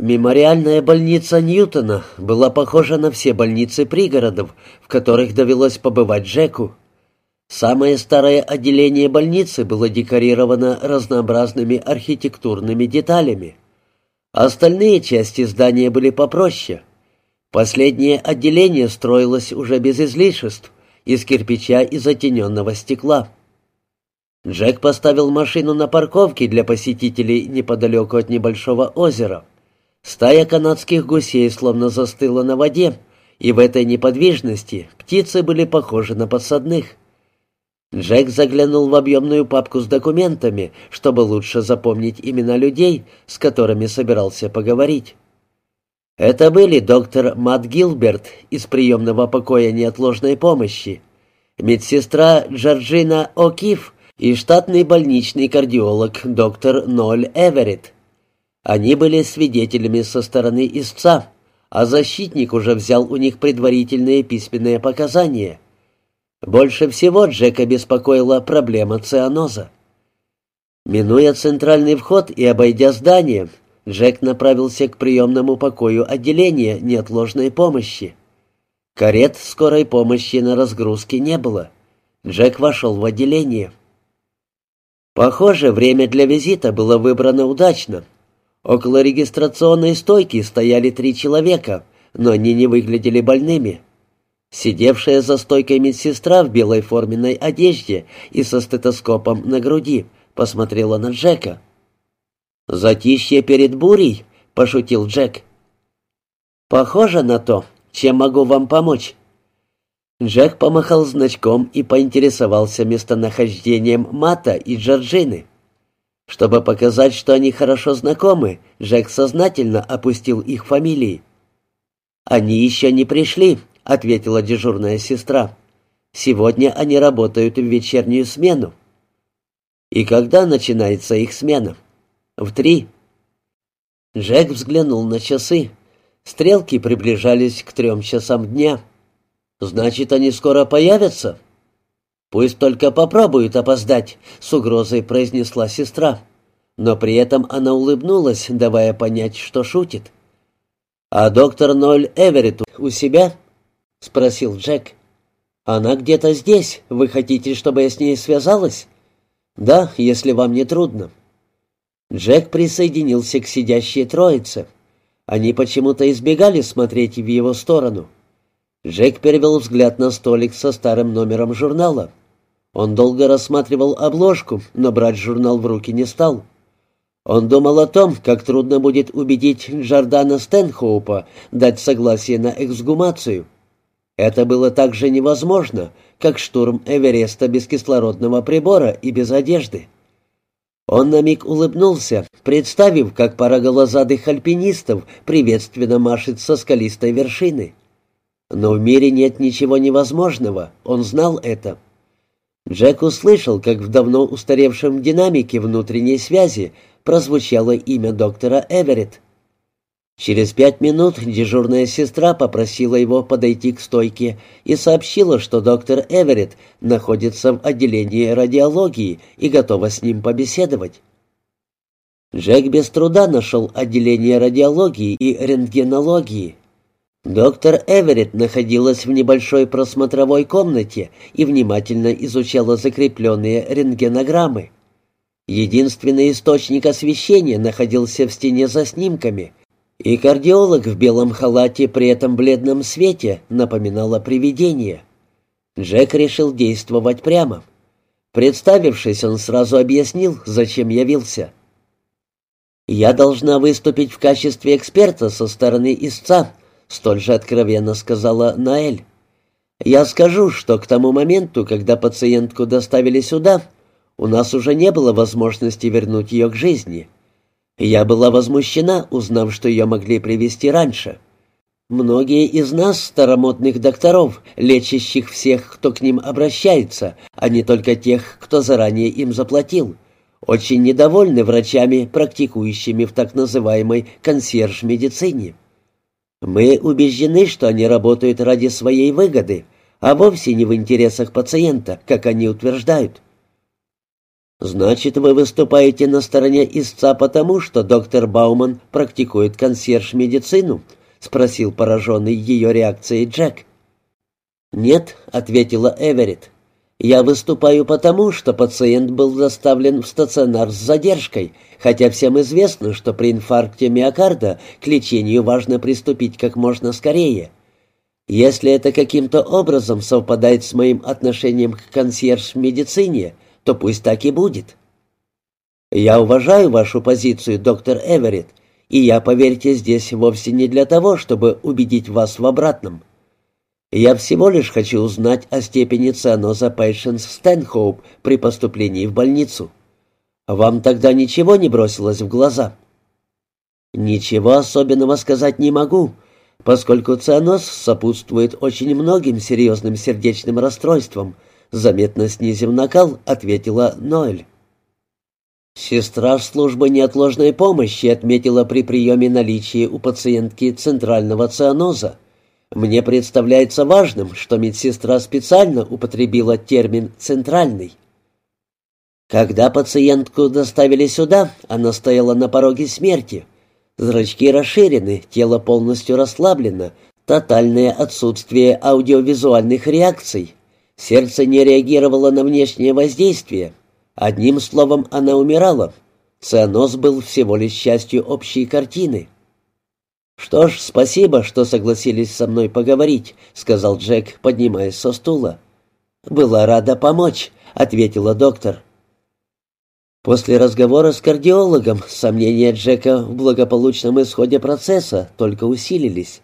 Мемориальная больница Ньютона была похожа на все больницы пригородов, в которых довелось побывать Джеку. Самое старое отделение больницы было декорировано разнообразными архитектурными деталями. Остальные части здания были попроще. Последнее отделение строилось уже без излишеств, из кирпича и затененного стекла. Джек поставил машину на парковке для посетителей неподалеку от небольшого озера. Стая канадских гусей словно застыла на воде, и в этой неподвижности птицы были похожи на подсадных. Джек заглянул в объемную папку с документами, чтобы лучше запомнить имена людей, с которыми собирался поговорить. Это были доктор Мат Гилберт из приемного покоя неотложной помощи, медсестра Джорджина О'Кифф и штатный больничный кардиолог доктор Ноль Эверетт. Они были свидетелями со стороны истца, а защитник уже взял у них предварительные письменные показания. Больше всего Джека беспокоила проблема цианоза. Минуя центральный вход и обойдя здание, Джек направился к приемному покою отделения неотложной помощи. Карет скорой помощи на разгрузке не было. Джек вошел в отделение. Похоже, время для визита было выбрано удачно — Около регистрационной стойки стояли три человека, но они не выглядели больными. Сидевшая за стойкой медсестра в белой форменной одежде и со стетоскопом на груди посмотрела на Джека. «Затишье перед бурей?» — пошутил Джек. «Похоже на то. Чем могу вам помочь?» Джек помахал значком и поинтересовался местонахождением Мата и Джорджины. Чтобы показать, что они хорошо знакомы, Джек сознательно опустил их фамилии. «Они еще не пришли», — ответила дежурная сестра. «Сегодня они работают в вечернюю смену». «И когда начинается их смена?» «В три». Джек взглянул на часы. Стрелки приближались к трем часам дня. «Значит, они скоро появятся?» «Пусть только попробуют опоздать», — с угрозой произнесла сестра. Но при этом она улыбнулась, давая понять, что шутит. «А доктор Ноль Эверетт у себя?» — спросил Джек. «Она где-то здесь. Вы хотите, чтобы я с ней связалась?» «Да, если вам не трудно». Джек присоединился к сидящей троице. Они почему-то избегали смотреть в его сторону. Джек перевел взгляд на столик со старым номером журнала. Он долго рассматривал обложку, но брать журнал в руки не стал. Он думал о том, как трудно будет убедить Джордана Стэнхоупа дать согласие на эксгумацию. Это было так же невозможно, как штурм Эвереста без кислородного прибора и без одежды. Он на миг улыбнулся, представив, как пара голозадых альпинистов приветственно машет со скалистой вершины. Но в мире нет ничего невозможного, он знал это. Джек услышал, как в давно устаревшем динамике внутренней связи прозвучало имя доктора Эверетт. Через пять минут дежурная сестра попросила его подойти к стойке и сообщила, что доктор Эверетт находится в отделении радиологии и готова с ним побеседовать. Джек без труда нашел отделение радиологии и рентгенологии. Доктор Эверетт находилась в небольшой просмотровой комнате и внимательно изучала закрепленные рентгенограммы. Единственный источник освещения находился в стене за снимками, и кардиолог в белом халате при этом бледном свете напоминала привидение. Джек решил действовать прямо. Представившись, он сразу объяснил, зачем явился. «Я должна выступить в качестве эксперта со стороны истца», столь же откровенно сказала Наэль. «Я скажу, что к тому моменту, когда пациентку доставили сюда, у нас уже не было возможности вернуть ее к жизни. Я была возмущена, узнав, что ее могли привести раньше. Многие из нас, старомодных докторов, лечащих всех, кто к ним обращается, а не только тех, кто заранее им заплатил, очень недовольны врачами, практикующими в так называемой консьерж-медицине. Мы убеждены, что они работают ради своей выгоды, а вовсе не в интересах пациента, как они утверждают. «Значит, вы выступаете на стороне истца потому, что доктор Бауман практикует консьерж-медицину?» — спросил пораженный ее реакцией Джек. «Нет», — ответила Эверетт. «Я выступаю потому, что пациент был доставлен в стационар с задержкой, хотя всем известно, что при инфаркте миокарда к лечению важно приступить как можно скорее. Если это каким-то образом совпадает с моим отношением к консьерж-медицине, то пусть так и будет. Я уважаю вашу позицию, доктор Эверетт, и я, поверьте, здесь вовсе не для того, чтобы убедить вас в обратном. Я всего лишь хочу узнать о степени цианоза Пейшенс Стэнхоуп при поступлении в больницу. Вам тогда ничего не бросилось в глаза? Ничего особенного сказать не могу, поскольку цианоз сопутствует очень многим серьезным сердечным расстройствам, заметно снизив накал, ответила Ноэль. Сестра службы неотложной помощи отметила при приеме наличие у пациентки центрального цианоза. Мне представляется важным, что медсестра специально употребила термин «центральный». Когда пациентку доставили сюда, она стояла на пороге смерти. Зрачки расширены, тело полностью расслаблено, тотальное отсутствие аудиовизуальных реакций. Сердце не реагировало на внешнее воздействие. Одним словом, она умирала. Цианоз был всего лишь частью общей картины. «Что ж, спасибо, что согласились со мной поговорить», — сказал Джек, поднимаясь со стула. «Была рада помочь», — ответила доктор. После разговора с кардиологом сомнения Джека в благополучном исходе процесса только усилились.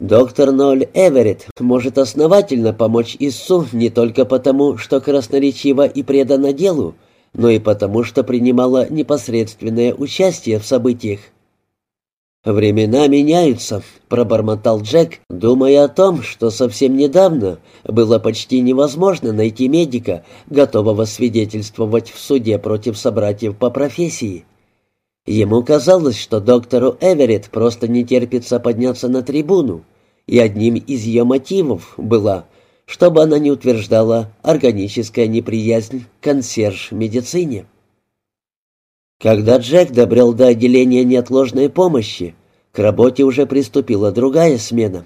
Доктор Ноль Эверетт может основательно помочь Иссу не только потому, что красноречиво и предана делу, но и потому, что принимала непосредственное участие в событиях. «Времена меняются», — пробормотал Джек, думая о том, что совсем недавно было почти невозможно найти медика, готового свидетельствовать в суде против собратьев по профессии. Ему казалось, что доктору Эверетт просто не терпится подняться на трибуну, и одним из ее мотивов была, чтобы она не утверждала органическая неприязнь к консьерж-медицине. Когда Джек добрел до отделения неотложной помощи, к работе уже приступила другая смена.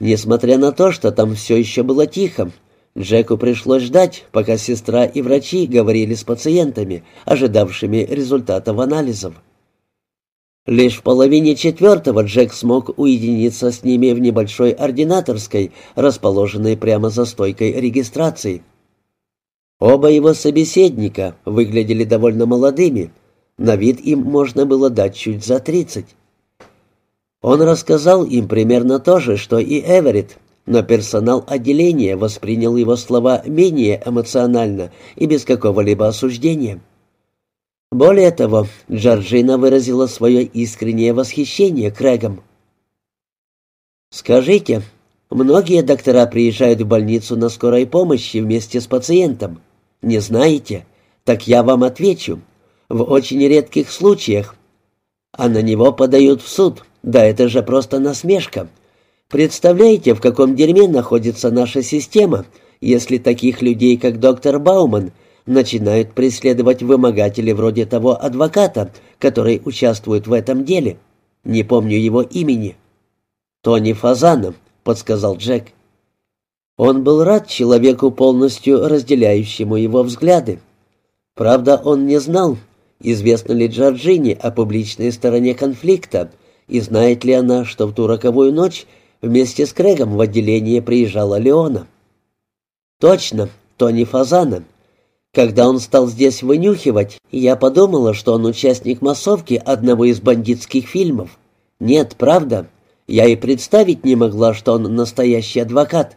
Несмотря на то, что там все еще было тихо, Джеку пришлось ждать, пока сестра и врачи говорили с пациентами, ожидавшими результатов анализов. Лишь в половине четвертого Джек смог уединиться с ними в небольшой ординаторской, расположенной прямо за стойкой регистрации. Оба его собеседника выглядели довольно молодыми. На вид им можно было дать чуть за тридцать. Он рассказал им примерно то же, что и Эверетт, но персонал отделения воспринял его слова менее эмоционально и без какого-либо осуждения. Более того, Джорджина выразила свое искреннее восхищение Крэгом. «Скажите, Многие доктора приезжают в больницу на скорой помощи вместе с пациентом. Не знаете? Так я вам отвечу. В очень редких случаях. А на него подают в суд. Да это же просто насмешка. Представляете, в каком дерьме находится наша система, если таких людей, как доктор Бауман, начинают преследовать вымогатели вроде того адвоката, который участвует в этом деле. Не помню его имени. Тони Фазанов подсказал Джек. Он был рад человеку, полностью разделяющему его взгляды. Правда, он не знал, известно ли Джорджине о публичной стороне конфликта, и знает ли она, что в ту роковую ночь вместе с Крэгом в отделение приезжала Леона. Точно, Тони Фазана. Когда он стал здесь вынюхивать, я подумала, что он участник массовки одного из бандитских фильмов. Нет, правда. Я и представить не могла, что он настоящий адвокат.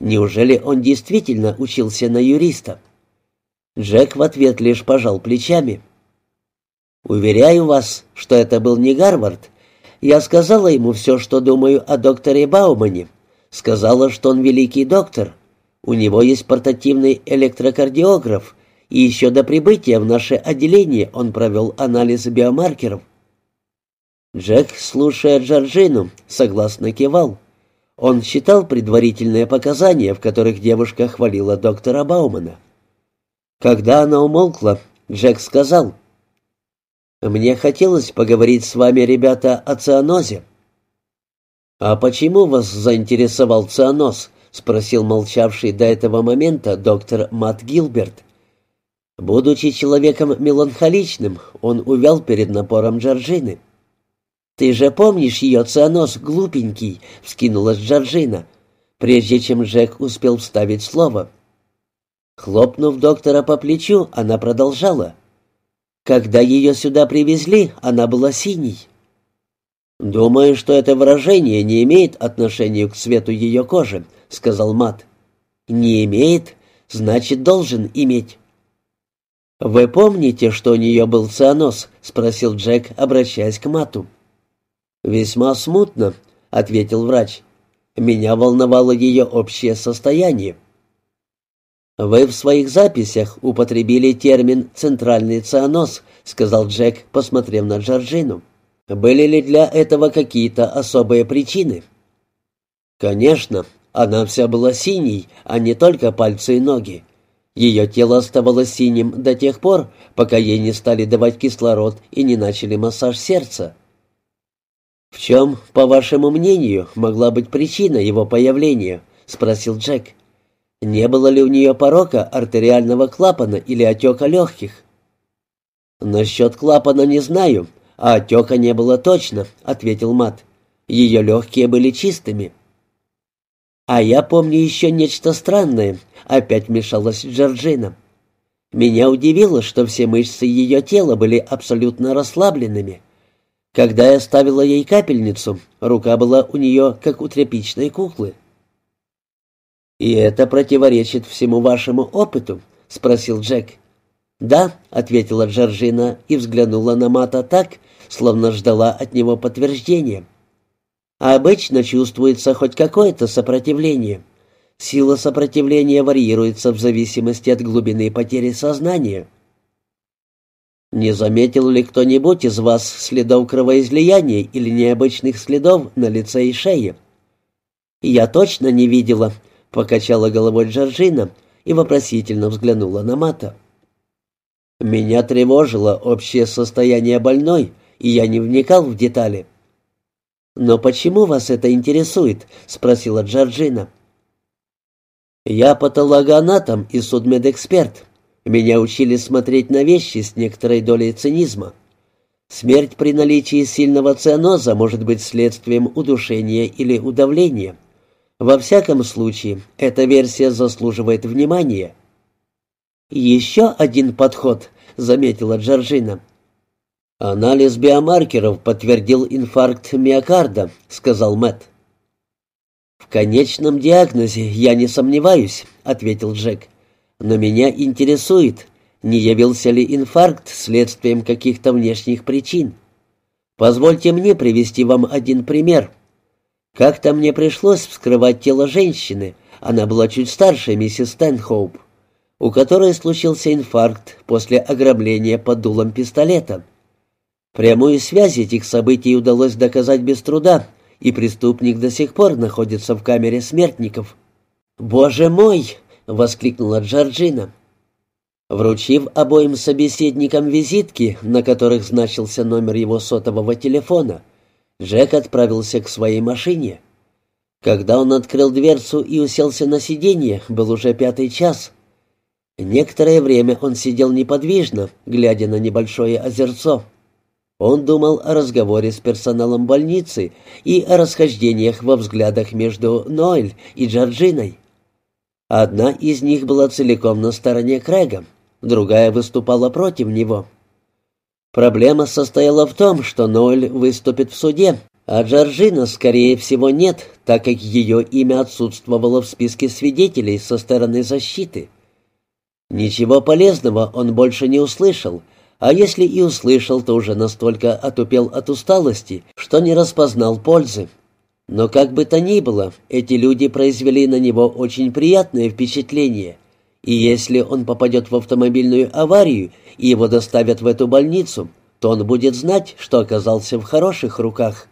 Неужели он действительно учился на юриста? Джек в ответ лишь пожал плечами. «Уверяю вас, что это был не Гарвард. Я сказала ему все, что думаю о докторе Баумане. Сказала, что он великий доктор. У него есть портативный электрокардиограф, и еще до прибытия в наше отделение он провел анализ биомаркеров. Джек, слушая Джорджину, согласно кивал. Он читал предварительные показания, в которых девушка хвалила доктора Баумана. Когда она умолкла, Джек сказал, «Мне хотелось поговорить с вами, ребята, о цианозе». «А почему вас заинтересовал цианоз?» — спросил молчавший до этого момента доктор Мат Гилберт. Будучи человеком меланхоличным, он увял перед напором Джорджины. «Ты же помнишь ее цианоз, глупенький?» — вскинулась Джорджина, прежде чем Джек успел вставить слово. Хлопнув доктора по плечу, она продолжала. «Когда ее сюда привезли, она была синей». «Думаю, что это выражение не имеет отношения к цвету ее кожи», — сказал Мат. «Не имеет, значит, должен иметь». «Вы помните, что у нее был цианоз?» — спросил Джек, обращаясь к Мату. «Весьма смутно», — ответил врач. «Меня волновало ее общее состояние». «Вы в своих записях употребили термин «центральный цианоз», — сказал Джек, посмотрев на Джорджину. «Были ли для этого какие-то особые причины?» «Конечно, она вся была синей, а не только пальцы и ноги. Ее тело оставалось синим до тех пор, пока ей не стали давать кислород и не начали массаж сердца. «В чем, по вашему мнению, могла быть причина его появления?» — спросил Джек. «Не было ли у нее порока артериального клапана или отека легких?» «Насчет клапана не знаю, а отека не было точно», — ответил Мат. «Ее легкие были чистыми». «А я помню еще нечто странное», — опять вмешалась Джорджина. «Меня удивило, что все мышцы ее тела были абсолютно расслабленными. Когда я ставила ей капельницу, рука была у нее, как у тряпичной куклы». «И это противоречит всему вашему опыту?» — спросил Джек. «Да», — ответила Джорджина и взглянула на Мата так, словно ждала от него подтверждения. А обычно чувствуется хоть какое-то сопротивление. Сила сопротивления варьируется в зависимости от глубины потери сознания. Не заметил ли кто-нибудь из вас следов кровоизлияния или необычных следов на лице и шее? Я точно не видела, покачала головой Джорджина и вопросительно взглянула на Мата. Меня тревожило общее состояние больной, и я не вникал в детали. «Но почему вас это интересует?» — спросила Джорджина. «Я патологоанатом и судмедэксперт. Меня учили смотреть на вещи с некоторой долей цинизма. Смерть при наличии сильного цианоза может быть следствием удушения или удавления. Во всяком случае, эта версия заслуживает внимания». «Еще один подход», — заметила Джорджина. «Анализ биомаркеров подтвердил инфаркт миокарда», — сказал Мэтт. «В конечном диагнозе я не сомневаюсь», — ответил Джек. «Но меня интересует, не явился ли инфаркт следствием каких-то внешних причин. Позвольте мне привести вам один пример. Как-то мне пришлось вскрывать тело женщины, она была чуть старше миссис Стэнхоуп, у которой случился инфаркт после ограбления под дулом пистолета». Прямую связь этих событий удалось доказать без труда, и преступник до сих пор находится в камере смертников. «Боже мой!» — воскликнула Джорджина. Вручив обоим собеседникам визитки, на которых значился номер его сотового телефона, Джек отправился к своей машине. Когда он открыл дверцу и уселся на сиденье, был уже пятый час. Некоторое время он сидел неподвижно, глядя на небольшое озерцо. Он думал о разговоре с персоналом больницы и о расхождениях во взглядах между Ноэль и Джорджиной. Одна из них была целиком на стороне Крэга, другая выступала против него. Проблема состояла в том, что Ноэль выступит в суде, а Джорджина, скорее всего, нет, так как ее имя отсутствовало в списке свидетелей со стороны защиты. Ничего полезного он больше не услышал — а если и услышал, то уже настолько отупел от усталости, что не распознал пользы. Но как бы то ни было, эти люди произвели на него очень приятное впечатление, и если он попадет в автомобильную аварию и его доставят в эту больницу, то он будет знать, что оказался в хороших руках.